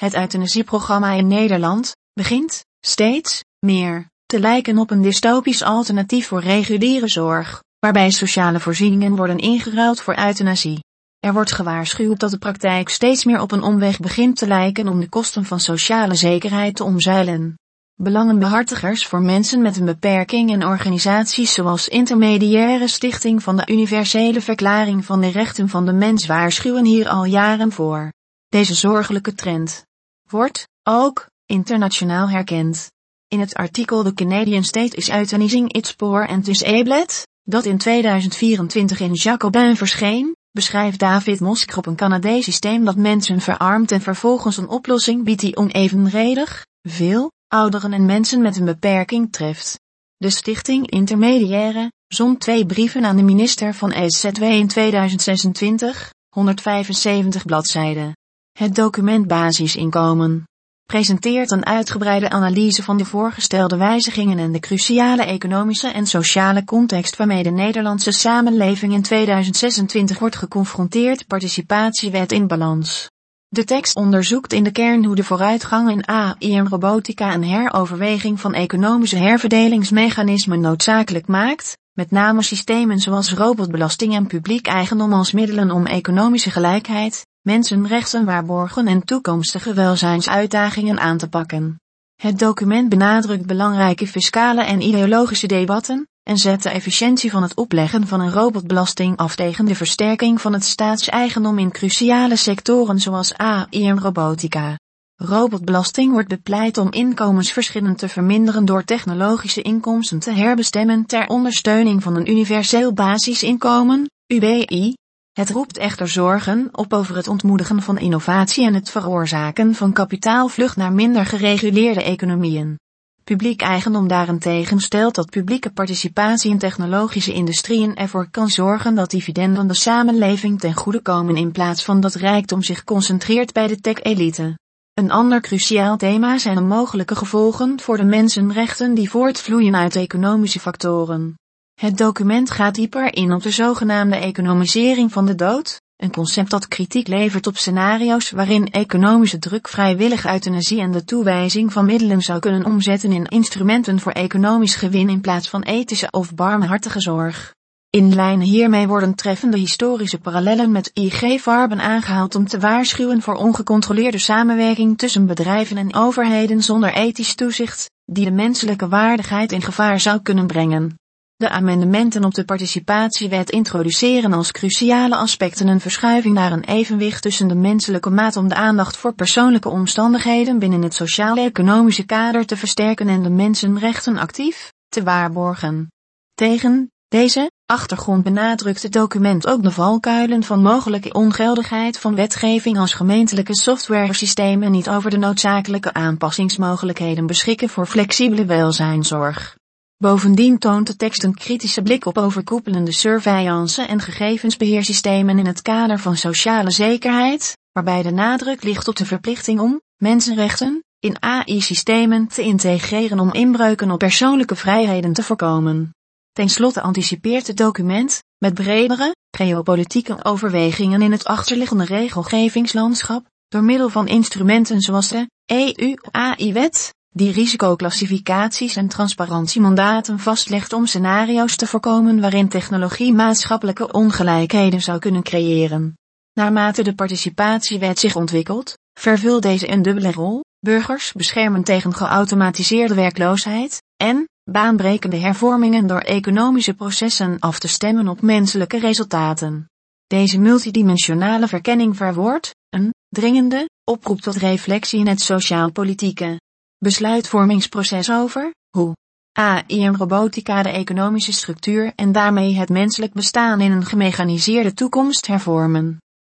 het euthanasieprogramma in Nederland, begint, steeds, meer, te lijken op een dystopisch alternatief voor reguliere zorg, waarbij sociale voorzieningen worden ingeruild voor euthanasie. Er wordt gewaarschuwd dat de praktijk steeds meer op een omweg begint te lijken om de kosten van sociale zekerheid te omzeilen. Belangenbehartigers voor mensen met een beperking en organisaties zoals Intermediaire Stichting van de Universele Verklaring van de Rechten van de Mens waarschuwen hier al jaren voor. Deze zorgelijke trend wordt ook internationaal herkend. In het artikel The Canadian State is Euthanizing Its Poor and Disabled, dat in 2024 in Jacobin verscheen, beschrijft David Moskrop een Canadees systeem dat mensen verarmt en vervolgens een oplossing biedt die onevenredig, veel, ouderen en mensen met een beperking treft. De stichting Intermediaire zond twee brieven aan de minister van EZW in 2026, 175 bladzijden. Het document Basisinkomen presenteert een uitgebreide analyse van de voorgestelde wijzigingen en de cruciale economische en sociale context waarmee de Nederlandse samenleving in 2026 wordt geconfronteerd participatiewet in balans. De tekst onderzoekt in de kern hoe de vooruitgang in AI en robotica een heroverweging van economische herverdelingsmechanismen noodzakelijk maakt, met name systemen zoals robotbelasting en publiek eigendom als middelen om economische gelijkheid, mensenrechten waarborgen en toekomstige welzijnsuitdagingen aan te pakken. Het document benadrukt belangrijke fiscale en ideologische debatten, en zet de efficiëntie van het opleggen van een robotbelasting af tegen de versterking van het staatseigendom in cruciale sectoren zoals AI en robotica. Robotbelasting wordt bepleit om inkomensverschillen te verminderen door technologische inkomsten te herbestemmen ter ondersteuning van een universeel basisinkomen, UBI, het roept echter zorgen op over het ontmoedigen van innovatie en het veroorzaken van kapitaalvlucht naar minder gereguleerde economieën. Publiek eigendom daarentegen stelt dat publieke participatie in technologische industrieën ervoor kan zorgen dat dividenden de samenleving ten goede komen in plaats van dat rijkdom zich concentreert bij de tech-elite. Een ander cruciaal thema zijn de mogelijke gevolgen voor de mensenrechten die voortvloeien uit economische factoren. Het document gaat dieper in op de zogenaamde economisering van de dood, een concept dat kritiek levert op scenario's waarin economische druk vrijwillig euthanasie en de toewijzing van middelen zou kunnen omzetten in instrumenten voor economisch gewin in plaats van ethische of barmhartige zorg. In lijn hiermee worden treffende historische parallellen met IG Farben aangehaald om te waarschuwen voor ongecontroleerde samenwerking tussen bedrijven en overheden zonder ethisch toezicht, die de menselijke waardigheid in gevaar zou kunnen brengen. De amendementen op de participatiewet introduceren als cruciale aspecten een verschuiving naar een evenwicht tussen de menselijke maat om de aandacht voor persoonlijke omstandigheden binnen het sociaal-economische kader te versterken en de mensenrechten actief te waarborgen. Tegen deze achtergrond benadrukt het document ook de valkuilen van mogelijke ongeldigheid van wetgeving als gemeentelijke softwaresystemen niet over de noodzakelijke aanpassingsmogelijkheden beschikken voor flexibele welzijnzorg. Bovendien toont de tekst een kritische blik op overkoepelende surveillance en gegevensbeheersystemen in het kader van sociale zekerheid, waarbij de nadruk ligt op de verplichting om mensenrechten in AI-systemen te integreren om inbreuken op persoonlijke vrijheden te voorkomen. Ten slotte anticipeert het document, met bredere, geopolitieke overwegingen in het achterliggende regelgevingslandschap, door middel van instrumenten zoals de EU-AI-wet, die risicoclassificaties en transparantiemandaten vastlegt om scenario's te voorkomen waarin technologie maatschappelijke ongelijkheden zou kunnen creëren. Naarmate de participatiewet zich ontwikkelt, vervult deze een dubbele rol, burgers beschermen tegen geautomatiseerde werkloosheid, en, baanbrekende hervormingen door economische processen af te stemmen op menselijke resultaten. Deze multidimensionale verkenning verwoordt, een, dringende, oproep tot reflectie in het sociaal-politieke besluitvormingsproces over hoe AI en robotica de economische structuur en daarmee het menselijk bestaan in een gemechaniseerde toekomst hervormen.